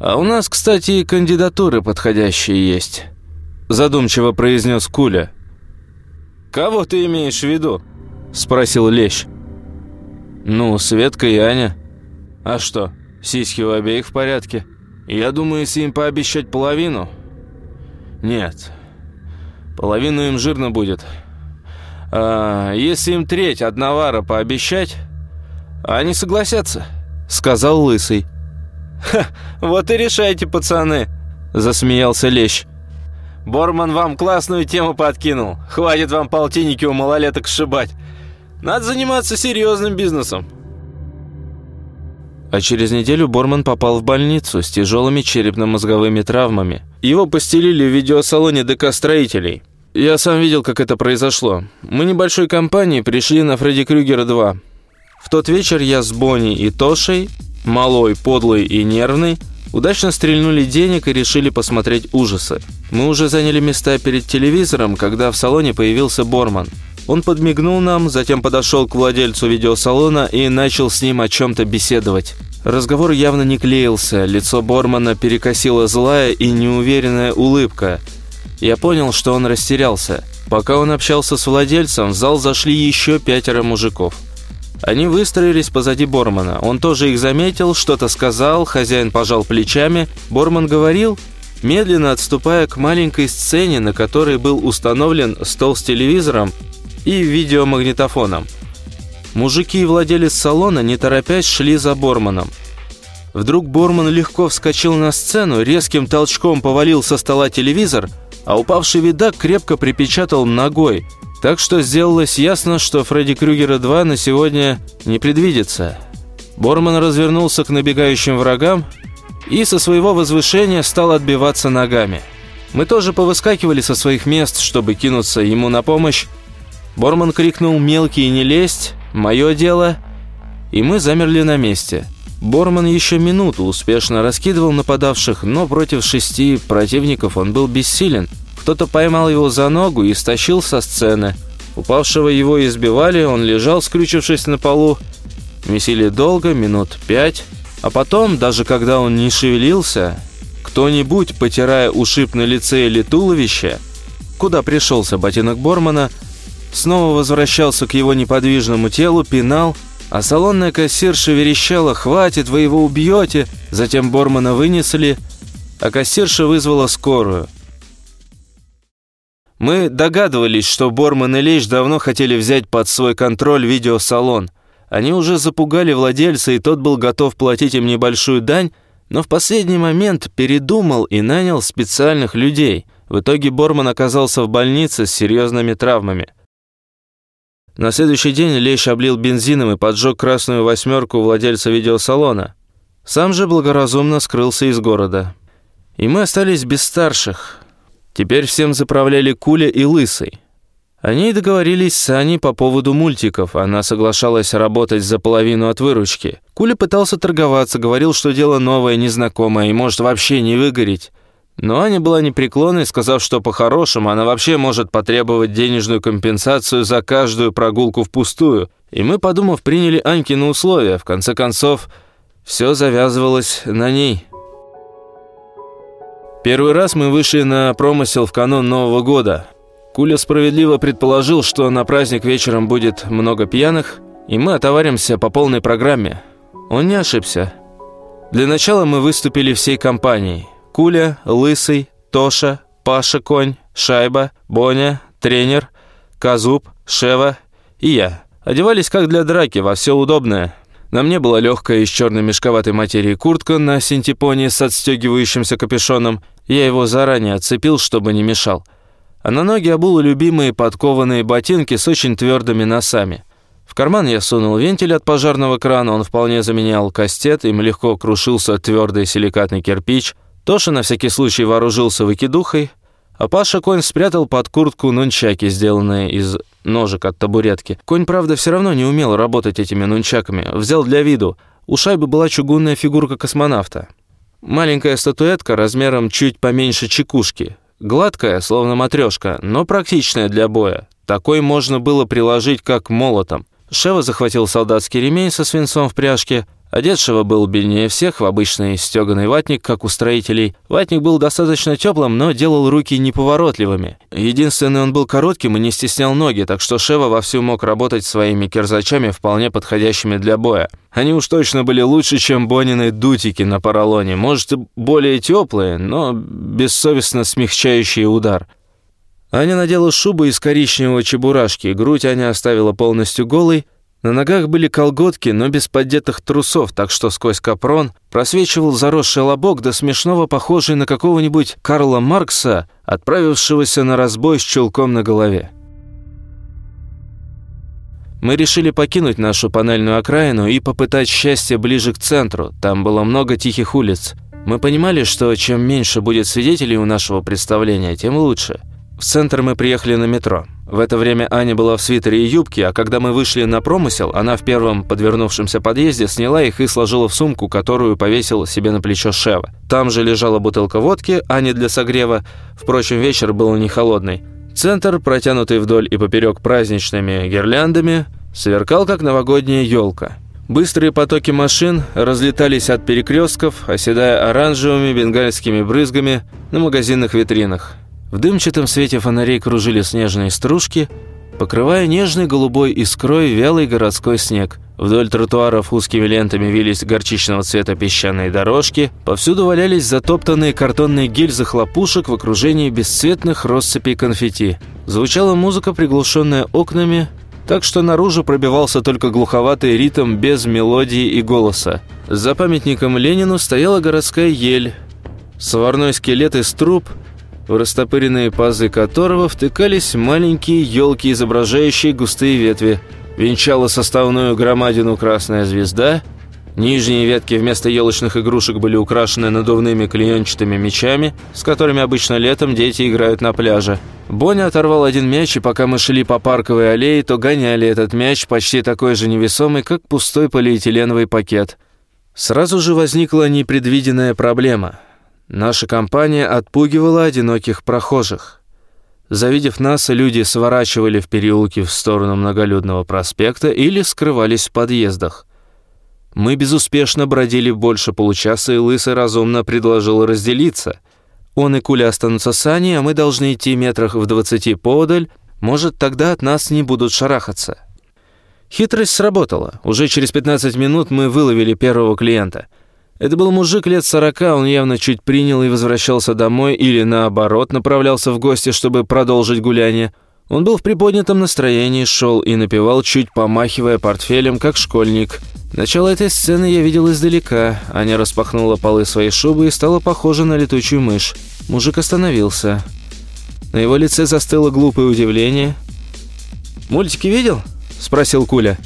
«А у нас, кстати, и кандидатуры подходящие есть», – задумчиво произнес Куля. «Кого ты имеешь в виду?» – спросил Лещ. «Ну, Светка и Аня. А что, сиськи у обеих в порядке? Я думаю, если им пообещать половину...» «Нет, половину им жирно будет. А если им треть одновара пообещать, они согласятся», — сказал Лысый. «Ха, вот и решайте, пацаны», — засмеялся Лещ. «Борман вам классную тему подкинул. Хватит вам полтинники у малолеток сшибать. Надо заниматься серьезным бизнесом». А через неделю Борман попал в больницу с тяжелыми черепно-мозговыми травмами. Его постелили в видеосалоне ДК строителей. Я сам видел, как это произошло. Мы небольшой компанией пришли на Фредди Крюгера 2. В тот вечер я с Бонни и Тошей, малой, подлый и нервный, удачно стрельнули денег и решили посмотреть ужасы. Мы уже заняли места перед телевизором, когда в салоне появился Борман. Он подмигнул нам, затем подошел к владельцу видеосалона и начал с ним о чем-то беседовать. Разговор явно не клеился, лицо Бормана перекосила злая и неуверенная улыбка. Я понял, что он растерялся. Пока он общался с владельцем, в зал зашли еще пятеро мужиков. Они выстроились позади Бормана. Он тоже их заметил, что-то сказал, хозяин пожал плечами. Борман говорил, медленно отступая к маленькой сцене, на которой был установлен стол с телевизором и видеомагнитофоном. Мужики и владелец салона, не торопясь, шли за Борманом. Вдруг Борман легко вскочил на сцену, резким толчком повалил со стола телевизор, а упавший видак крепко припечатал ногой. Так что сделалось ясно, что Фредди Крюгера 2 на сегодня не предвидится. Борман развернулся к набегающим врагам и со своего возвышения стал отбиваться ногами. Мы тоже повыскакивали со своих мест, чтобы кинуться ему на помощь, Борман крикнул «Мелкий, не лезть! Мое дело!» И мы замерли на месте. Борман еще минуту успешно раскидывал нападавших, но против шести противников он был бессилен. Кто-то поймал его за ногу и стащил со сцены. Упавшего его избивали, он лежал, скрючившись на полу. Месили долго, минут пять. А потом, даже когда он не шевелился, кто-нибудь, потирая ушиб на лице или туловище, куда пришелся ботинок Бормана, снова возвращался к его неподвижному телу, пинал, а салонная кассирша верещала «Хватит, вы его убьете!» Затем Бормана вынесли, а кассирша вызвала скорую. Мы догадывались, что Борман и Лещ давно хотели взять под свой контроль видеосалон. Они уже запугали владельца, и тот был готов платить им небольшую дань, но в последний момент передумал и нанял специальных людей. В итоге Борман оказался в больнице с серьезными травмами. На следующий день Лещ облил бензином и поджег красную восьмерку владельца видеосалона. Сам же благоразумно скрылся из города. И мы остались без старших. Теперь всем заправляли Куля и Лысый. Они договорились с Аней по поводу мультиков. Она соглашалась работать за половину от выручки. Куля пытался торговаться, говорил, что дело новое, незнакомое и может вообще не выгореть. Но Аня была непреклонной, сказав, что по-хорошему она вообще может потребовать денежную компенсацию за каждую прогулку впустую. И мы, подумав, приняли Анькины условия. В конце концов, все завязывалось на ней. Первый раз мы вышли на промысел в канун Нового года. Куля справедливо предположил, что на праздник вечером будет много пьяных, и мы отоваримся по полной программе. Он не ошибся. Для начала мы выступили всей компанией. Куля, Лысый, Тоша, Паша Конь, Шайба, Боня, тренер, Казуб, Шева и я. Одевались как для драки, во все удобное. На мне была легкая из черной мешковатой материи куртка на синтепоне с отстегивающимся капюшоном. Я его заранее отцепил, чтобы не мешал. А на ноги обул любимые подкованные ботинки с очень твердыми носами. В карман я сунул вентиль от пожарного крана, он вполне заменял кастет, им легко крушился твердый силикатный кирпич – Тоша на всякий случай вооружился выкидухой, а Паша Конь спрятал под куртку нунчаки, сделанные из ножек от табуретки. Конь, правда, все равно не умел работать этими нунчаками, взял для виду. У шайбы была чугунная фигурка космонавта. Маленькая статуэтка размером чуть поменьше чекушки. Гладкая, словно матрешка, но практичная для боя. Такой можно было приложить как молотом. Шева захватил солдатский ремень со свинцом в пряжке, Одет Шева был беднее всех в обычный стеганый ватник, как у строителей. Ватник был достаточно теплым, но делал руки неповоротливыми. Единственное, он был коротким и не стеснял ноги, так что Шева вовсю мог работать своими кирзачами, вполне подходящими для боя. Они уж точно были лучше, чем Бонины дутики на поролоне. Может, более теплые, но бессовестно смягчающие удар. Аня надела шубу из коричневого чебурашки, грудь Аня оставила полностью голой, на ногах были колготки, но без поддетых трусов, так что сквозь капрон просвечивал заросший лобок, до смешного похожий на какого-нибудь Карла Маркса, отправившегося на разбой с чулком на голове. Мы решили покинуть нашу панельную окраину и попытать счастье ближе к центру. Там было много тихих улиц. Мы понимали, что чем меньше будет свидетелей у нашего представления, тем лучше – в центр мы приехали на метро. В это время Аня была в свитере и юбке, а когда мы вышли на промысел, она в первом подвернувшемся подъезде сняла их и сложила в сумку, которую повесил себе на плечо Шева. Там же лежала бутылка водки, а не для согрева. Впрочем, вечер был не холодный. Центр, протянутый вдоль и поперек праздничными гирляндами, сверкал, как новогодняя елка. Быстрые потоки машин разлетались от перекрестков, оседая оранжевыми бенгальскими брызгами на магазинных витринах. В дымчатом свете фонарей кружили снежные стружки, покрывая нежной голубой искрой вялый городской снег. Вдоль тротуаров узкими лентами вились горчичного цвета песчаные дорожки, повсюду валялись затоптанные картонные гильзы хлопушек в окружении бесцветных россыпей конфетти. Звучала музыка, приглушенная окнами, так что наружу пробивался только глуховатый ритм без мелодии и голоса. За памятником Ленину стояла городская ель, сварной скелет из труб – в растопыренные пазы которого втыкались маленькие елки, изображающие густые ветви. Венчала составную громадину красная звезда. Нижние ветки вместо елочных игрушек были украшены надувными клеенчатыми мячами, с которыми обычно летом дети играют на пляже. Боня оторвал один мяч, и пока мы шли по парковой аллее, то гоняли этот мяч, почти такой же невесомый, как пустой полиэтиленовый пакет. Сразу же возникла непредвиденная проблема – Наша компания отпугивала одиноких прохожих. Завидев нас, люди сворачивали в переулки в сторону многолюдного проспекта или скрывались в подъездах. Мы безуспешно бродили больше получаса, и Лысый разумно предложил разделиться. Он и Куля останутся с Аней, а мы должны идти метрах в двадцати подаль, может, тогда от нас не будут шарахаться. Хитрость сработала. Уже через 15 минут мы выловили первого клиента — это был мужик лет сорока, он явно чуть принял и возвращался домой, или наоборот, направлялся в гости, чтобы продолжить гуляние. Он был в приподнятом настроении, шел и напевал, чуть помахивая портфелем, как школьник. Начало этой сцены я видел издалека. Аня распахнула полы своей шубы и стала похожа на летучую мышь. Мужик остановился. На его лице застыло глупое удивление. «Мультики видел?» – спросил Куля.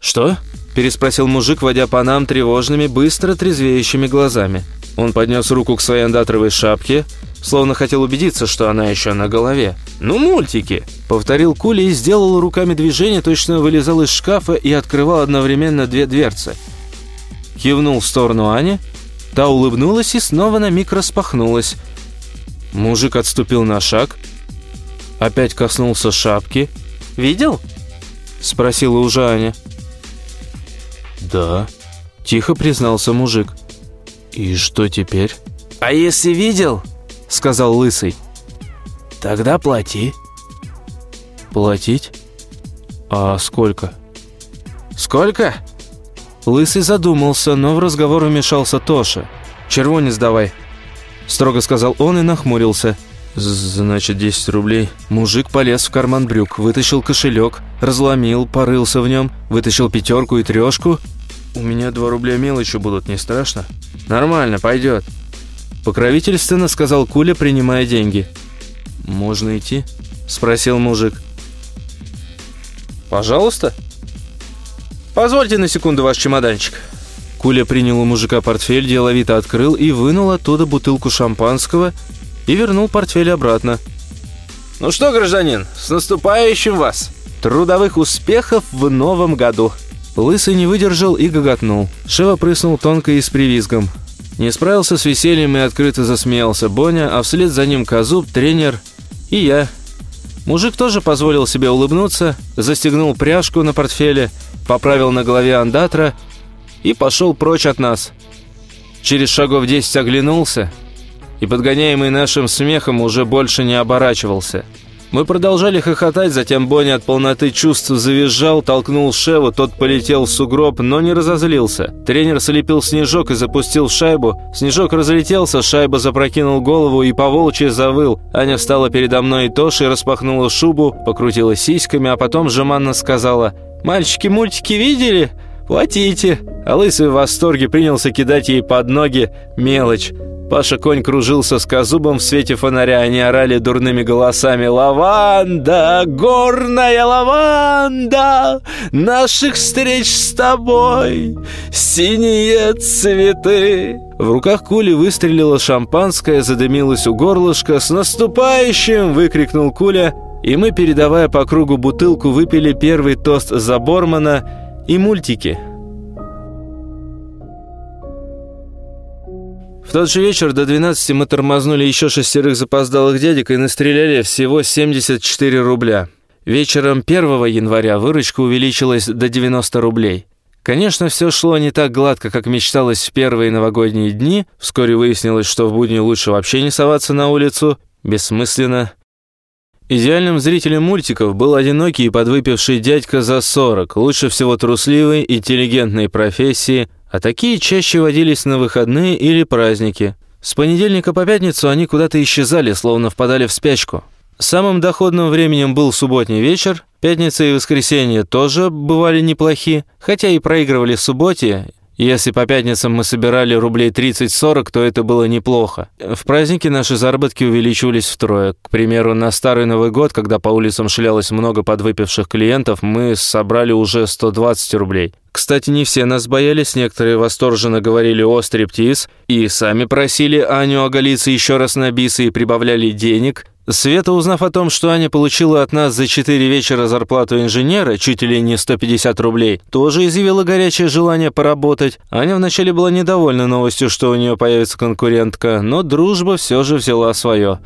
«Что?» Переспросил мужик, водя по нам тревожными, быстро трезвеющими глазами. Он поднес руку к своей андатровой шапке, словно хотел убедиться, что она еще на голове. «Ну, мультики!» — повторил Кули и сделал руками движение, точно вылезал из шкафа и открывал одновременно две дверцы. Кивнул в сторону Ани, та улыбнулась и снова на миг распахнулась. Мужик отступил на шаг, опять коснулся шапки. «Видел?» — спросила уже Аня. «Да», — тихо признался мужик. «И что теперь?» «А если видел?» — сказал Лысый. «Тогда плати». «Платить? А сколько?» «Сколько?» Лысый задумался, но в разговор вмешался Тоша. «Червонец давай», — строго сказал он и нахмурился. «Значит, 10 рублей». Мужик полез в карман брюк, вытащил кошелек, разломил, порылся в нем, вытащил пятерку и трешку. «У меня 2 рубля мелочи будут, не страшно?» «Нормально, пойдет». Покровительственно сказал Куля, принимая деньги. «Можно идти?» Спросил мужик. «Пожалуйста». «Позвольте на секунду ваш чемоданчик». Куля принял у мужика портфель, деловито открыл и вынул оттуда бутылку шампанского и вернул портфель обратно. «Ну что, гражданин, с наступающим вас! Трудовых успехов в новом году!» Лысый не выдержал и гоготнул. Шева прыснул тонко и с привизгом. Не справился с весельем и открыто засмеялся Боня, а вслед за ним Казуб, тренер и я. Мужик тоже позволил себе улыбнуться, застегнул пряжку на портфеле, поправил на голове андатра и пошел прочь от нас. Через шагов десять оглянулся и, подгоняемый нашим смехом, уже больше не оборачивался. Мы продолжали хохотать, затем Бонни от полноты чувств завизжал, толкнул Шеву, тот полетел в сугроб, но не разозлился. Тренер слепил снежок и запустил шайбу. Снежок разлетелся, шайба запрокинул голову и по волчьи завыл. Аня встала передо мной и Тошей, распахнула шубу, покрутила сиськами, а потом жеманно сказала «Мальчики мультики видели? Платите!» А Лысый в восторге принялся кидать ей под ноги мелочь. Паша Конь кружился с козубом в свете фонаря, они орали дурными голосами «Лаванда! Горная лаванда! Наших встреч с тобой! Синие цветы!» В руках Кули выстрелила шампанское, задымилось у горлышка. «С наступающим!» — выкрикнул Куля. И мы, передавая по кругу бутылку, выпили первый тост за Бормана и мультики. В тот же вечер до 12 мы тормознули еще шестерых запоздалых дядек и настреляли всего 74 рубля. Вечером 1 января выручка увеличилась до 90 рублей. Конечно, все шло не так гладко, как мечталось в первые новогодние дни. Вскоре выяснилось, что в будни лучше вообще не соваться на улицу. Бессмысленно. Идеальным зрителем мультиков был одинокий и подвыпивший дядька за 40, лучше всего трусливый, интеллигентной профессии, а такие чаще водились на выходные или праздники. С понедельника по пятницу они куда-то исчезали, словно впадали в спячку. Самым доходным временем был субботний вечер, пятница и воскресенье тоже бывали неплохи, хотя и проигрывали в субботе, если по пятницам мы собирали рублей 30-40, то это было неплохо. В праздники наши заработки увеличивались втрое. К примеру, на Старый Новый год, когда по улицам шлялось много подвыпивших клиентов, мы собрали уже 120 рублей. Кстати, не все нас боялись, некоторые восторженно говорили о стриптиз и сами просили Аню оголиться еще раз на бисы и прибавляли денег – Света, узнав о том, что Аня получила от нас за четыре вечера зарплату инженера, чуть ли не 150 рублей, тоже изъявила горячее желание поработать. Аня вначале была недовольна новостью, что у нее появится конкурентка, но дружба все же взяла свое.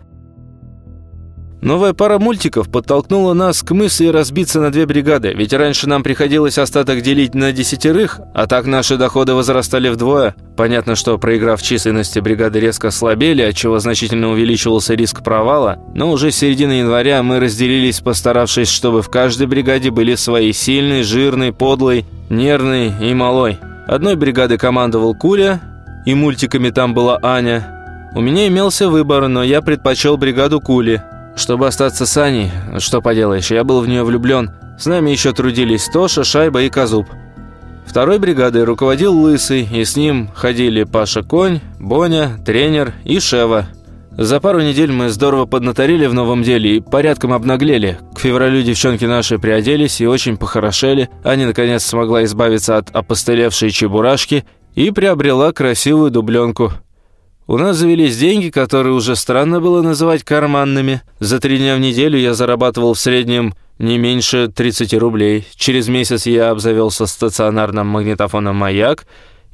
Новая пара мультиков подтолкнула нас к мысли разбиться на две бригады, ведь раньше нам приходилось остаток делить на десятерых, а так наши доходы возрастали вдвое. Понятно, что проиграв численности, бригады резко слабели, отчего значительно увеличивался риск провала, но уже с середины января мы разделились, постаравшись, чтобы в каждой бригаде были свои сильный, жирный, подлый, нервный и малой. Одной бригады командовал Куля, и мультиками там была Аня. У меня имелся выбор, но я предпочел бригаду Кули – чтобы остаться с Аней, что поделаешь, я был в нее влюблен. С нами еще трудились Тоша, Шайба и Казуб. Второй бригадой руководил Лысый, и с ним ходили Паша Конь, Боня, тренер и Шева. За пару недель мы здорово поднаторили в новом деле и порядком обнаглели. К февралю девчонки наши приоделись и очень похорошели. Аня, наконец, смогла избавиться от опостылевшей чебурашки и приобрела красивую дубленку – у нас завелись деньги, которые уже странно было называть карманными. За три дня в неделю я зарабатывал в среднем не меньше 30 рублей. Через месяц я обзавелся стационарным магнитофоном «Маяк»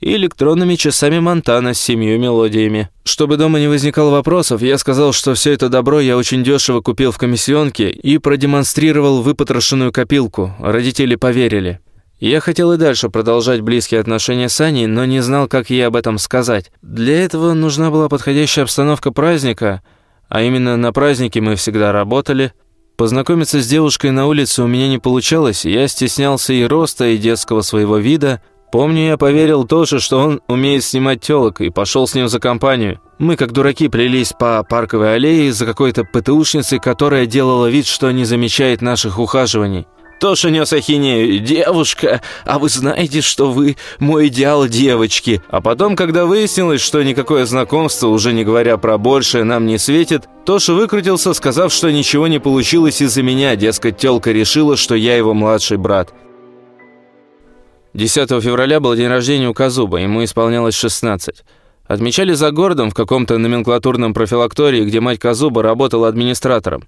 и электронными часами Монтана с семью мелодиями. Чтобы дома не возникало вопросов, я сказал, что все это добро я очень дешево купил в комиссионке и продемонстрировал выпотрошенную копилку. Родители поверили. Я хотел и дальше продолжать близкие отношения с Аней, но не знал, как ей об этом сказать. Для этого нужна была подходящая обстановка праздника, а именно на празднике мы всегда работали. Познакомиться с девушкой на улице у меня не получалось, я стеснялся и роста, и детского своего вида. Помню, я поверил тоже, что он умеет снимать тёлок, и пошел с ним за компанию. Мы, как дураки, плелись по парковой аллее за какой-то ПТУшницей, которая делала вид, что не замечает наших ухаживаний. Тоша нес ахинею. «Девушка, а вы знаете, что вы мой идеал девочки?» А потом, когда выяснилось, что никакое знакомство, уже не говоря про большее, нам не светит, Тоша выкрутился, сказав, что ничего не получилось из-за меня, дескать, тёлка решила, что я его младший брат. 10 февраля был день рождения у Казуба, ему исполнялось 16. Отмечали за городом в каком-то номенклатурном профилактории, где мать Казуба работала администратором.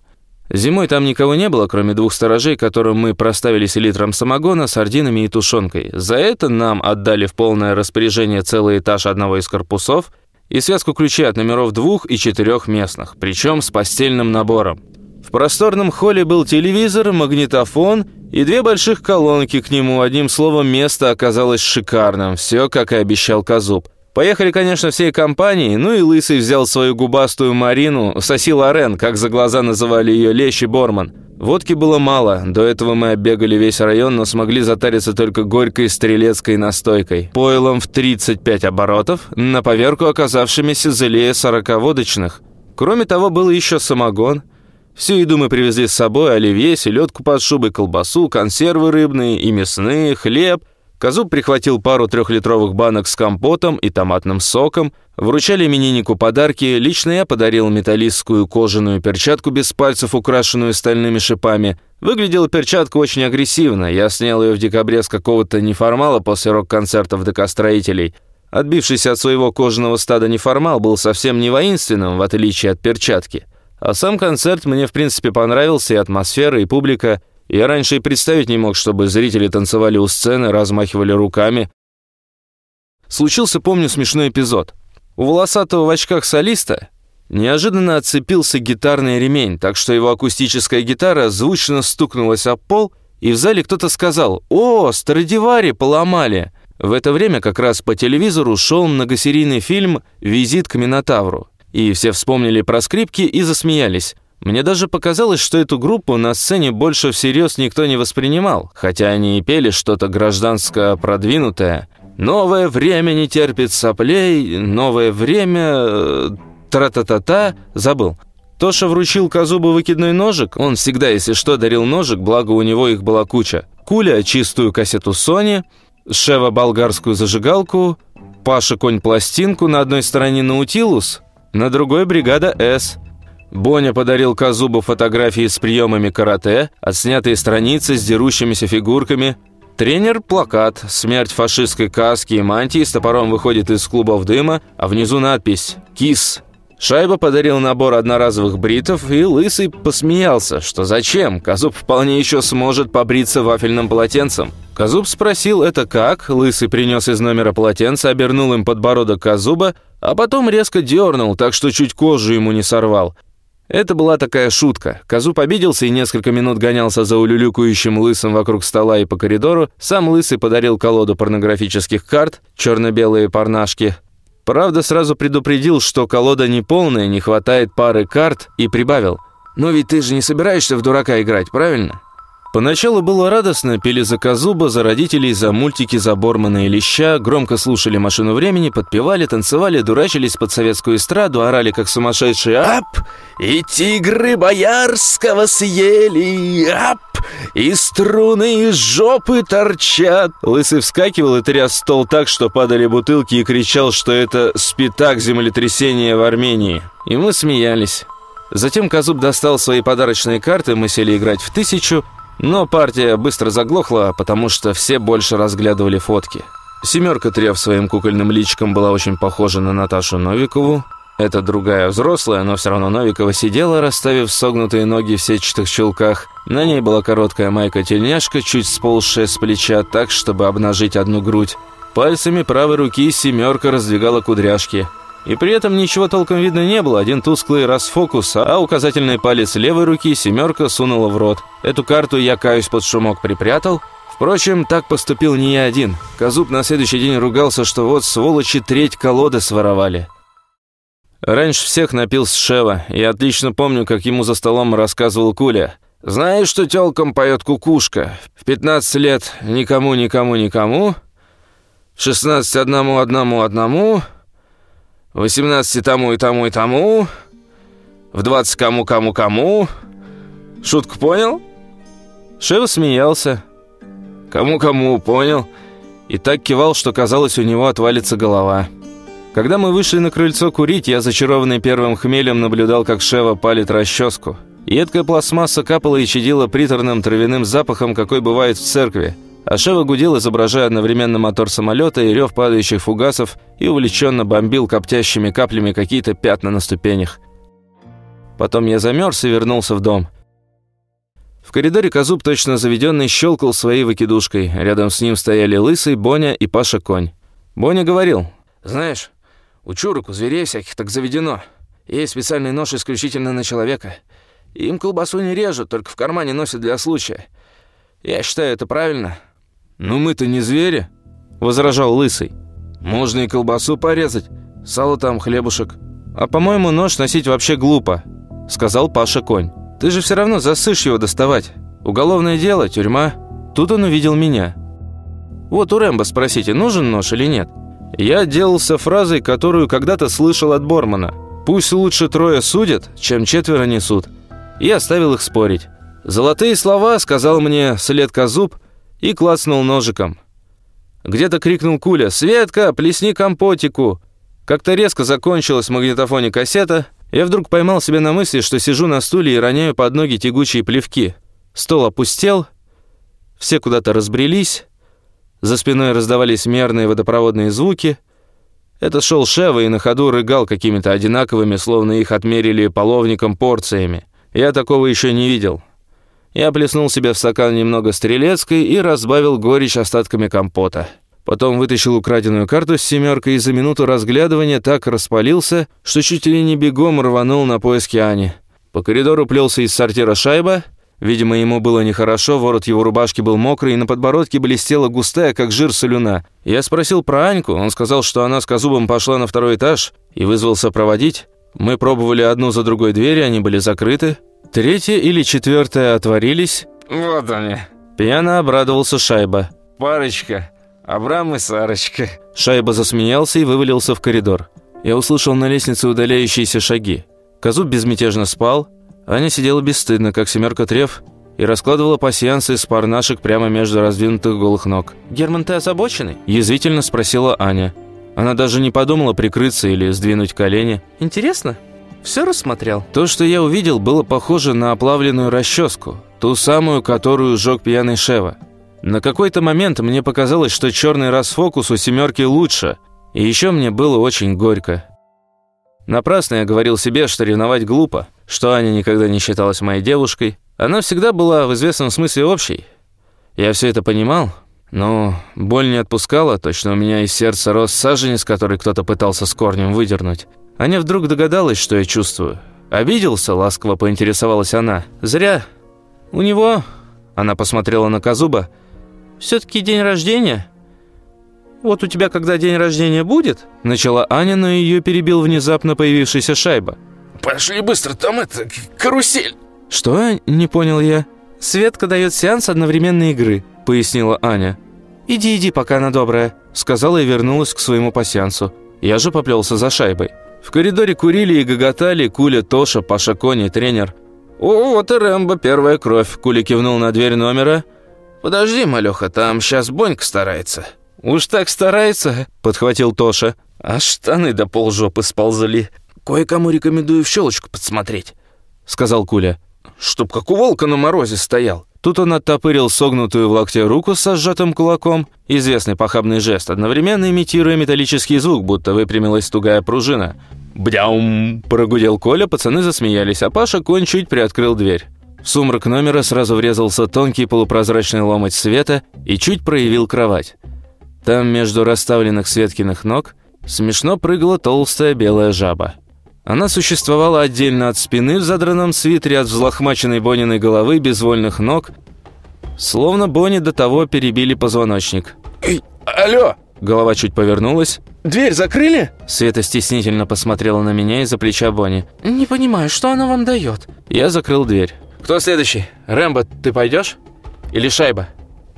Зимой там никого не было, кроме двух сторожей, которым мы проставили селитром самогона, сардинами и тушенкой. За это нам отдали в полное распоряжение целый этаж одного из корпусов и связку ключей от номеров двух и четырех местных, причем с постельным набором. В просторном холле был телевизор, магнитофон и две больших колонки к нему. Одним словом, место оказалось шикарным. Все, как и обещал Казуб. Поехали, конечно, всей компанией, ну и Лысый взял свою губастую Марину, Соси Лорен, как за глаза называли ее Лещи Борман. Водки было мало, до этого мы оббегали весь район, но смогли затариться только горькой стрелецкой настойкой. Пойлом в 35 оборотов, на поверку оказавшимися злее 40 водочных. Кроме того, был еще самогон. Всю еду мы привезли с собой, оливье, селедку под шубой, колбасу, консервы рыбные и мясные, хлеб – Казуб прихватил пару трехлитровых банок с компотом и томатным соком, вручали имениннику подарки, лично я подарил металлистскую кожаную перчатку без пальцев, украшенную стальными шипами. Выглядела перчатка очень агрессивно, я снял ее в декабре с какого-то неформала после рок-концерта в ДК «Строителей». Отбившийся от своего кожаного стада неформал был совсем не воинственным, в отличие от перчатки. А сам концерт мне в принципе понравился, и атмосфера, и публика – я раньше и представить не мог, чтобы зрители танцевали у сцены, размахивали руками. Случился, помню, смешной эпизод. У волосатого в очках солиста неожиданно отцепился гитарный ремень, так что его акустическая гитара звучно стукнулась об пол, и в зале кто-то сказал «О, Страдивари поломали!» В это время как раз по телевизору шел многосерийный фильм «Визит к Минотавру». И все вспомнили про скрипки и засмеялись. Мне даже показалось, что эту группу на сцене больше всерьез никто не воспринимал, хотя они и пели что-то гражданское продвинутое. «Новое время не терпит соплей», «Новое время...» э, «Тра-та-та-та», забыл. Тоша вручил Казубу выкидной ножик, он всегда, если что, дарил ножик, благо у него их была куча. Куля – чистую кассету Sony, Шева – болгарскую зажигалку, Паша – конь-пластинку, на одной стороне Наутилус, на другой – бригада «С». Боня подарил Казубу фотографии с приемами карате, отснятые страницы с дерущимися фигурками. Тренер – плакат, смерть фашистской каски и мантии с топором выходит из клубов дыма, а внизу надпись «КИС». Шайба подарил набор одноразовых бритов, и Лысый посмеялся, что зачем, Казуб вполне еще сможет побриться вафельным полотенцем. Казуб спросил, это как, Лысый принес из номера полотенце, обернул им подбородок Казуба, а потом резко дернул, так что чуть кожу ему не сорвал. Это была такая шутка. Казуп обиделся и несколько минут гонялся за улюлюкающим лысым вокруг стола и по коридору. Сам лысый подарил колоду порнографических карт, черно-белые парнашки. Правда, сразу предупредил, что колода не полная, не хватает пары карт, и прибавил. «Но ведь ты же не собираешься в дурака играть, правильно?» Поначалу было радостно, пили за Казуба, за родителей, за мультики, за Бормана и Леща, громко слушали «Машину времени», подпевали, танцевали, дурачились под советскую эстраду, орали как сумасшедшие «Ап!» «И тигры Боярского съели! Ап!» «И струны из жопы торчат!» Лысый вскакивал и тряс стол так, что падали бутылки и кричал, что это спитак землетрясения в Армении. И мы смеялись. Затем Казуб достал свои подарочные карты, мы сели играть в тысячу, но партия быстро заглохла, потому что все больше разглядывали фотки. Семерка, тряв своим кукольным личиком, была очень похожа на Наташу Новикову. Эта другая взрослая, но все равно Новикова сидела, расставив согнутые ноги в сетчатых чулках. На ней была короткая майка-тельняшка, чуть сползшая с плеча так, чтобы обнажить одну грудь. Пальцами правой руки семерка раздвигала кудряшки – и при этом ничего толком видно не было, один тусклый расфокус, а указательный палец левой руки семерка сунула в рот. Эту карту я, каюсь, под шумок припрятал. Впрочем, так поступил не я один. Казуб на следующий день ругался, что вот сволочи треть колоды своровали. Раньше всех напился Шева, и отлично помню, как ему за столом рассказывал Куля. «Знаешь, что тёлкам поет кукушка? В 15 лет никому, никому, никому, в 16 одному, одному, одному...» 18 тому и тому и тому, в 20 кому, кому, кому. Шутку понял? Шева смеялся. Кому-кому, понял. И так кивал, что казалось, у него отвалится голова. Когда мы вышли на крыльцо курить, я, зачарованный первым хмелем, наблюдал, как Шева палит расческу. Едкая пластмасса капала и чадила приторным травяным запахом, какой бывает в церкви. Ашева гудел, изображая одновременно мотор самолета и рев падающих фугасов, и увлеченно бомбил коптящими каплями какие-то пятна на ступенях. Потом я замерз и вернулся в дом. В коридоре Казуб, точно заведенный, щелкал своей выкидушкой. Рядом с ним стояли Лысый, Боня и Паша Конь. Боня говорил, «Знаешь, у чурок, у зверей всяких так заведено. Есть специальный нож исключительно на человека. Им колбасу не режут, только в кармане носят для случая. Я считаю, это правильно». «Ну мы-то не звери», — возражал Лысый. «Можно и колбасу порезать, сало там, хлебушек». «А по-моему, нож носить вообще глупо», — сказал Паша Конь. «Ты же все равно засышь его доставать. Уголовное дело, тюрьма». Тут он увидел меня. «Вот у Рэмбо спросите, нужен нож или нет?» Я отделался фразой, которую когда-то слышал от Бормана. «Пусть лучше трое судят, чем четверо несут». И оставил их спорить. «Золотые слова», — сказал мне след Казуб и клацнул ножиком. Где-то крикнул Куля «Светка, плесни компотику!» Как-то резко закончилась в магнитофоне кассета. Я вдруг поймал себя на мысли, что сижу на стуле и роняю под ноги тягучие плевки. Стол опустел, все куда-то разбрелись, за спиной раздавались мерные водопроводные звуки. Это шел Шева и на ходу рыгал какими-то одинаковыми, словно их отмерили половником порциями. Я такого еще не видел. Я плеснул себе в стакан немного стрелецкой и разбавил горечь остатками компота. Потом вытащил украденную карту с семеркой и за минуту разглядывания так распалился, что чуть ли не бегом рванул на поиски Ани. По коридору плелся из сортира шайба — Видимо, ему было нехорошо, ворот его рубашки был мокрый, и на подбородке блестела густая, как жир солюна. Я спросил про Аньку, он сказал, что она с Казубом пошла на второй этаж и вызвался проводить. Мы пробовали одну за другой двери, они были закрыты. Третья или четвертая отворились. «Вот они!» Пьяно обрадовался Шайба. «Парочка, Абрам и Сарочка». Шайба засмеялся и вывалился в коридор. Я услышал на лестнице удаляющиеся шаги. Казуб безмятежно спал, Аня сидела бесстыдно, как семерка трев, и раскладывала пасьянсы из парнашек прямо между раздвинутых голых ног. «Герман, ты озабоченный?» – язвительно спросила Аня. Она даже не подумала прикрыться или сдвинуть колени. «Интересно? Все рассмотрел?» То, что я увидел, было похоже на оплавленную расческу, ту самую, которую сжег пьяный Шева. На какой-то момент мне показалось, что черный расфокус у семерки лучше, и еще мне было очень горько. Напрасно я говорил себе, что ревновать глупо, что Аня никогда не считалась моей девушкой. Она всегда была в известном смысле общей. Я все это понимал, но боль не отпускала, точно у меня из сердца рос саженец, который кто-то пытался с корнем выдернуть. Аня вдруг догадалась, что я чувствую. «Обиделся?» – ласково поинтересовалась она. «Зря. У него...» – она посмотрела на Казуба. «Все-таки день рождения?» «Вот у тебя когда день рождения будет?» Начала Аня, но ее перебил внезапно появившийся шайба. «Пошли быстро, там это, карусель!» «Что?» – не понял я. «Светка дает сеанс одновременной игры», – пояснила Аня. «Иди, иди, пока она добрая», – сказала и вернулась к своему пасьянсу. Я же поплелся за шайбой. В коридоре курили и гоготали Куля, Тоша, Паша Кони, тренер. «О, вот и Рэмбо, первая кровь», – Куля кивнул на дверь номера. «Подожди, малёха, там сейчас Бонька старается». «Уж так старается», — подхватил Тоша. «А штаны до полжопы сползли. Кое-кому рекомендую в щелочку подсмотреть», — сказал Куля. «Чтоб как у волка на морозе стоял». Тут он оттопырил согнутую в локте руку со сжатым кулаком, известный похабный жест, одновременно имитируя металлический звук, будто выпрямилась тугая пружина. «Бдяум!» – прогудел Коля, пацаны засмеялись, а Паша конь чуть приоткрыл дверь. В сумрак номера сразу врезался тонкий полупрозрачный ломоть света и чуть проявил кровать. Там между расставленных Светкиных ног смешно прыгала толстая белая жаба. Она существовала отдельно от спины в задранном свитере, от взлохмаченной Бониной головы, безвольных ног. Словно Бонни до того перебили позвоночник. «Эй, алло!» Голова чуть повернулась. «Дверь закрыли?» Света стеснительно посмотрела на меня из-за плеча Бонни. «Не понимаю, что она вам дает?» Я закрыл дверь. «Кто следующий? Рэмбо, ты пойдешь? Или Шайба?»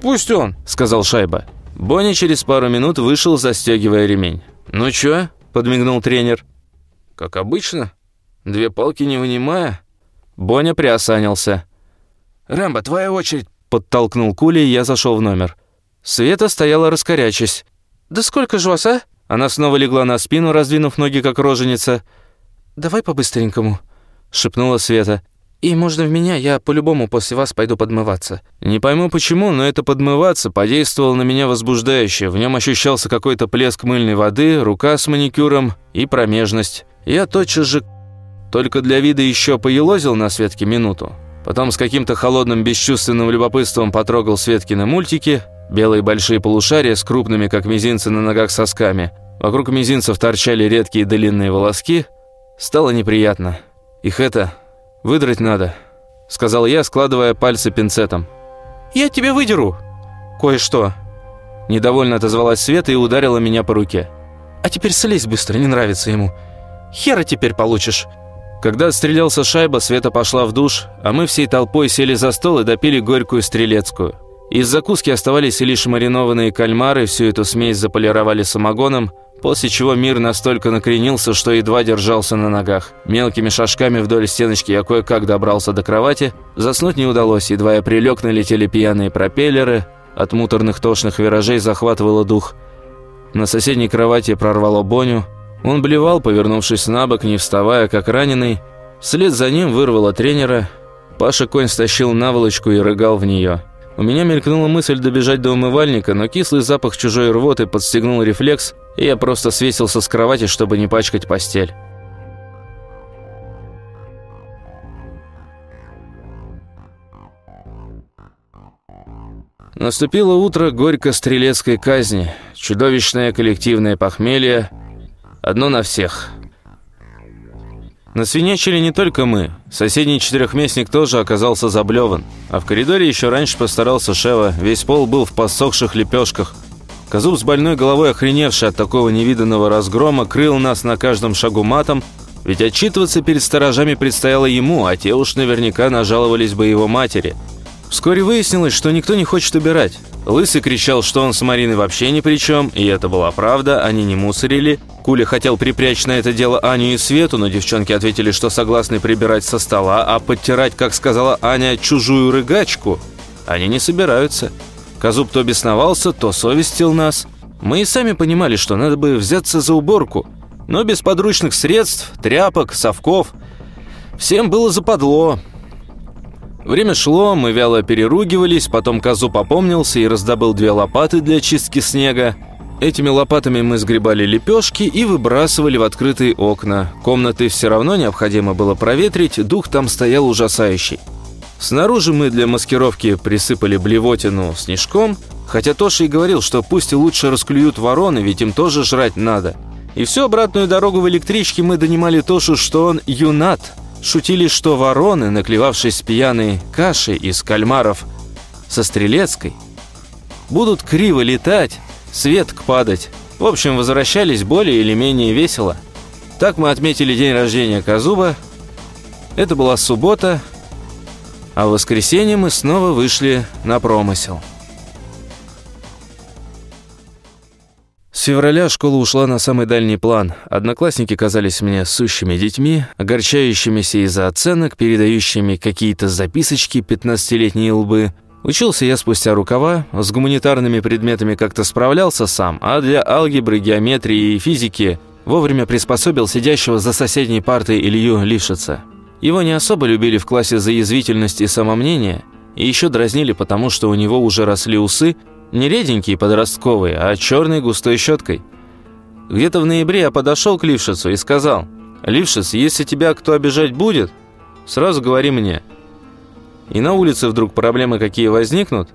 «Пусть он», — сказал Шайба. Бонни через пару минут вышел, застегивая ремень. «Ну чё?» — подмигнул тренер. «Как обычно. Две палки не вынимая». Боня приосанился. «Рэмбо, твоя очередь!» Подтолкнул Кули, и я зашел в номер. Света стояла раскорячась. «Да сколько же вас, а?» Она снова легла на спину, раздвинув ноги, как роженица. «Давай по-быстренькому», — шепнула Света. И можно в меня, я по-любому после вас пойду подмываться». Не пойму почему, но это подмываться подействовало на меня возбуждающе. В нем ощущался какой-то плеск мыльной воды, рука с маникюром и промежность. Я тотчас же, только для вида еще поелозил на Светке минуту. Потом с каким-то холодным бесчувственным любопытством потрогал Светкины мультики, белые большие полушария с крупными, как мизинцы на ногах сосками. Вокруг мизинцев торчали редкие длинные волоски. Стало неприятно. Их это Выдрать надо», — сказал я, складывая пальцы пинцетом. Я тебе выдеру кое-что». Недовольно отозвалась Света и ударила меня по руке. «А теперь слезь быстро, не нравится ему. Хера теперь получишь». Когда отстрелялся шайба, Света пошла в душ, а мы всей толпой сели за стол и допили горькую стрелецкую. Из закуски оставались лишь маринованные кальмары, всю эту смесь заполировали самогоном, после чего мир настолько накренился, что едва держался на ногах. Мелкими шажками вдоль стеночки я кое-как добрался до кровати. Заснуть не удалось, едва я прилег, налетели пьяные пропеллеры. От муторных тошных виражей захватывало дух. На соседней кровати прорвало Боню, он блевал, повернувшись на бок, не вставая, как раненый. Вслед за ним вырвало тренера. Паша конь стащил наволочку и рыгал в нее. У меня мелькнула мысль добежать до умывальника, но кислый запах чужой рвоты подстегнул рефлекс, и я просто свесился с кровати, чтобы не пачкать постель. Наступило утро горько-стрелецкой казни, чудовищное коллективное похмелье, Одно на всех. Насвинячили не только мы. Соседний четырехместник тоже оказался заблеван. А в коридоре еще раньше постарался Шева. Весь пол был в посохших лепешках. Казуб с больной головой, охреневший от такого невиданного разгрома, крыл нас на каждом шагу матом, ведь отчитываться перед сторожами предстояло ему, а те уж наверняка нажаловались бы его матери – Вскоре выяснилось, что никто не хочет убирать. Лысый кричал, что он с Мариной вообще ни при чем, и это была правда, они не мусорили. Куля хотел припрячь на это дело Аню и Свету, но девчонки ответили, что согласны прибирать со стола, а подтирать, как сказала Аня, чужую рыгачку они не собираются. Казуб то бесновался, то совестил нас. Мы и сами понимали, что надо бы взяться за уборку, но без подручных средств, тряпок, совков. Всем было западло. Время шло, мы вяло переругивались, потом Козу попомнился и раздобыл две лопаты для чистки снега. Этими лопатами мы сгребали лепешки и выбрасывали в открытые окна. Комнаты все равно необходимо было проветрить, дух там стоял ужасающий. Снаружи мы для маскировки присыпали блевотину снежком, хотя Тоша и говорил, что пусть лучше расклюют вороны, ведь им тоже жрать надо. И всю обратную дорогу в электричке мы донимали Тошу, что он юнат – Шутили, что вороны, наклевавшись пьяной кашей из кальмаров со Стрелецкой, будут криво летать, светк падать. В общем, возвращались более или менее весело. Так мы отметили день рождения Казуба. Это была суббота, а в воскресенье мы снова вышли на промысел. С февраля школа ушла на самый дальний план. Одноклассники казались мне сущими детьми, огорчающимися из-за оценок, передающими какие-то записочки пятнадцатилетние лбы. Учился я спустя рукава, с гуманитарными предметами как-то справлялся сам, а для алгебры, геометрии и физики вовремя приспособил сидящего за соседней партой Илью Лившица. Его не особо любили в классе за язвительность и самомнение, и еще дразнили потому, что у него уже росли усы, не реденький подростковый, а черной густой щеткой. Где-то в ноябре я подошел к Лившицу и сказал, «Лившиц, если тебя кто обижать будет, сразу говори мне. И на улице вдруг проблемы какие возникнут,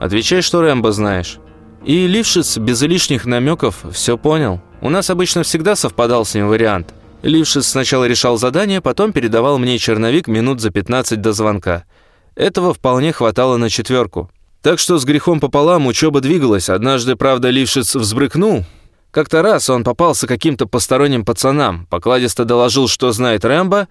отвечай, что Рэмбо знаешь». И Лившиц без лишних намеков все понял. У нас обычно всегда совпадал с ним вариант. Лившиц сначала решал задание, потом передавал мне черновик минут за 15 до звонка. Этого вполне хватало на четверку. Так что с грехом пополам учеба двигалась. Однажды, правда, Лившиц взбрыкнул. Как-то раз он попался каким-то посторонним пацанам. Покладисто доложил, что знает Рэмбо.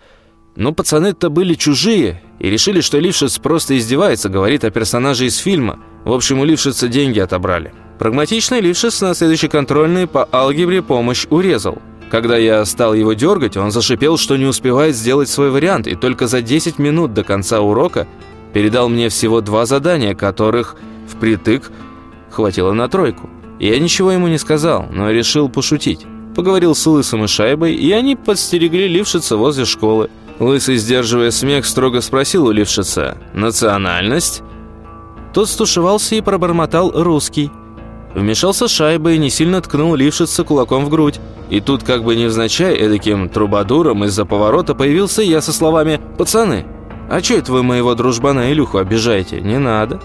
Но пацаны-то были чужие и решили, что Лившиц просто издевается, говорит о персонаже из фильма. В общем, у Лившица деньги отобрали. Прагматичный Лившиц на следующий контрольный по алгебре помощь урезал. Когда я стал его дергать, он зашипел, что не успевает сделать свой вариант, и только за 10 минут до конца урока передал мне всего два задания, которых впритык хватило на тройку. Я ничего ему не сказал, но решил пошутить. Поговорил с Лысым и Шайбой, и они подстерегли Лившица возле школы. Лысый, сдерживая смех, строго спросил у Лившица «Национальность?». Тот стушевался и пробормотал «русский». Вмешался Шайба и не сильно ткнул Лившица кулаком в грудь. И тут, как бы невзначай, эдаким трубадуром из-за поворота появился я со словами «Пацаны, «А чё это вы моего дружбана Илюху обижаете? Не надо».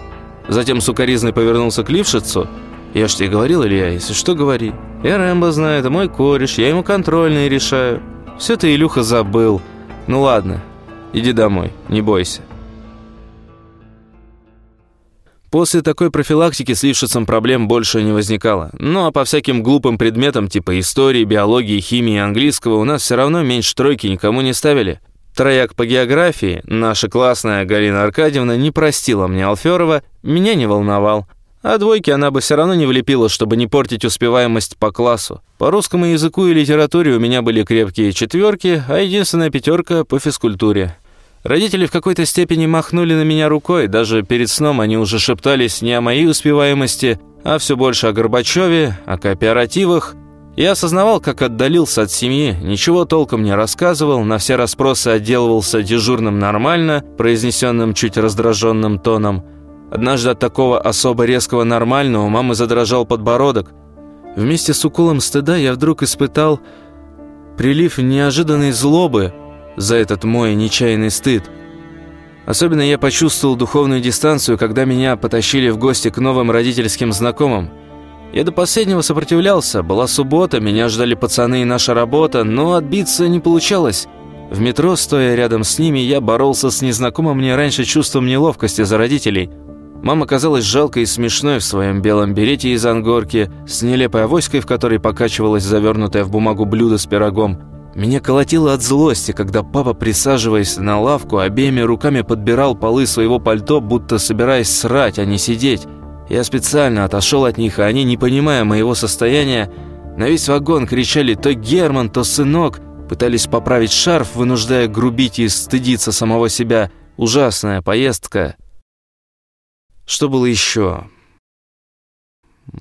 Затем сукоризный повернулся к Лившицу. «Я ж тебе говорил, Илья, если что, говори. Я Рэмбо знаю, это мой кореш, я ему контрольные решаю. Все ты, Илюха, забыл. Ну ладно, иди домой, не бойся». После такой профилактики с Лившицем проблем больше не возникало. Ну а по всяким глупым предметам типа истории, биологии, химии английского у нас все равно меньше тройки никому не ставили. Трояк по географии, наша классная Галина Аркадьевна не простила мне Алферова, меня не волновал. А двойки она бы все равно не влепила, чтобы не портить успеваемость по классу. По русскому языку и литературе у меня были крепкие четверки, а единственная пятерка по физкультуре. Родители в какой-то степени махнули на меня рукой, даже перед сном они уже шептались не о моей успеваемости, а все больше о Горбачеве, о кооперативах. Я осознавал, как отдалился от семьи, ничего толком не рассказывал, на все расспросы отделывался дежурным нормально, произнесенным чуть раздраженным тоном. Однажды от такого особо резкого нормального у мамы задрожал подбородок. Вместе с уколом стыда я вдруг испытал прилив неожиданной злобы – за этот мой нечаянный стыд. Особенно я почувствовал духовную дистанцию, когда меня потащили в гости к новым родительским знакомым. Я до последнего сопротивлялся, была суббота, меня ждали пацаны и наша работа, но отбиться не получалось. В метро, стоя рядом с ними, я боролся с незнакомым мне раньше чувством неловкости за родителей. Мама казалась жалкой и смешной в своем белом берете из ангорки, с нелепой авоськой, в которой покачивалась завернутая в бумагу блюдо с пирогом. Меня колотило от злости, когда папа, присаживаясь на лавку, обеими руками подбирал полы своего пальто, будто собираясь срать, а не сидеть. Я специально отошел от них, а они, не понимая моего состояния, на весь вагон кричали то «Герман», то «Сынок», пытались поправить шарф, вынуждая грубить и стыдиться самого себя. Ужасная поездка. Что было еще?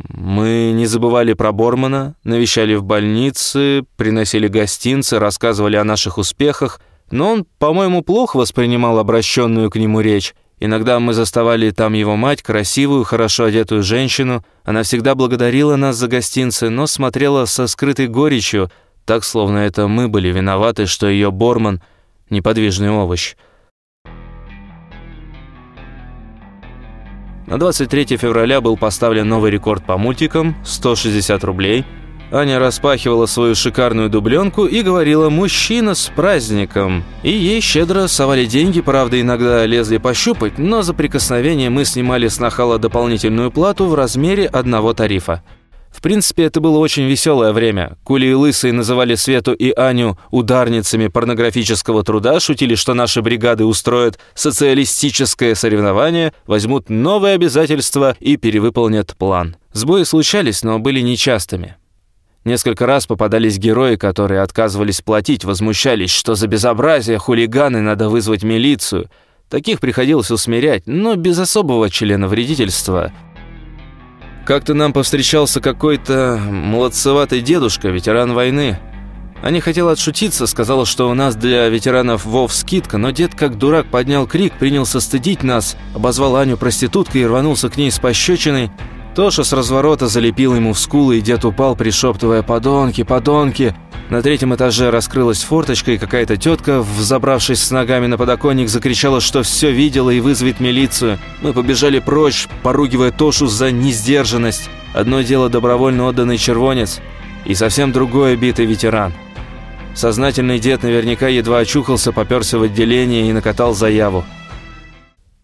Мы не забывали про Бормана, навещали в больнице, приносили гостинцы, рассказывали о наших успехах, но он, по-моему, плохо воспринимал обращенную к нему речь. Иногда мы заставали там его мать, красивую, хорошо одетую женщину. Она всегда благодарила нас за гостинцы, но смотрела со скрытой горечью, так, словно это мы были виноваты, что ее Борман — неподвижный овощ. На 23 февраля был поставлен новый рекорд по мультикам – 160 рублей. Аня распахивала свою шикарную дубленку и говорила «Мужчина с праздником!». И ей щедро совали деньги, правда, иногда лезли пощупать, но за прикосновение мы снимали с нахала дополнительную плату в размере одного тарифа. В принципе, это было очень веселое время. Кули и Лысые называли Свету и Аню ударницами порнографического труда, шутили, что наши бригады устроят социалистическое соревнование, возьмут новые обязательства и перевыполнят план. Сбои случались, но были нечастыми. Несколько раз попадались герои, которые отказывались платить, возмущались, что за безобразие, хулиганы, надо вызвать милицию. Таких приходилось усмирять, но без особого члена вредительства – как-то нам повстречался какой-то молодцеватый дедушка, ветеран войны. Аня хотела отшутиться, сказала, что у нас для ветеранов ВОВ скидка, но дед как дурак поднял крик, принялся стыдить нас, обозвал Аню проституткой и рванулся к ней с пощечиной. Тоша с разворота залепил ему в скулы, и дед упал, пришептывая «Подонки, подонки!». На третьем этаже раскрылась форточка, и какая-то тетка, взобравшись с ногами на подоконник, закричала, что все видела и вызовет милицию. Мы побежали прочь, поругивая Тошу за несдержанность. Одно дело добровольно отданный червонец, и совсем другое битый ветеран. Сознательный дед наверняка едва очухался, поперся в отделение и накатал заяву.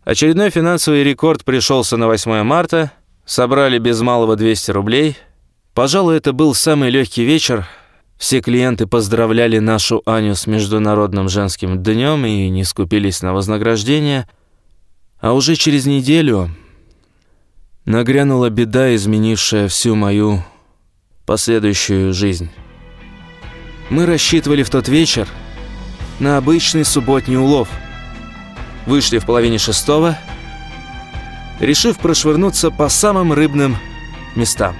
Очередной финансовый рекорд пришелся на 8 марта – Собрали без малого 200 рублей. Пожалуй, это был самый легкий вечер. Все клиенты поздравляли нашу Аню с Международным женским днем и не скупились на вознаграждение. А уже через неделю нагрянула беда, изменившая всю мою последующую жизнь. Мы рассчитывали в тот вечер на обычный субботний улов. Вышли в половине шестого – решив прошвырнуться по самым рыбным местам.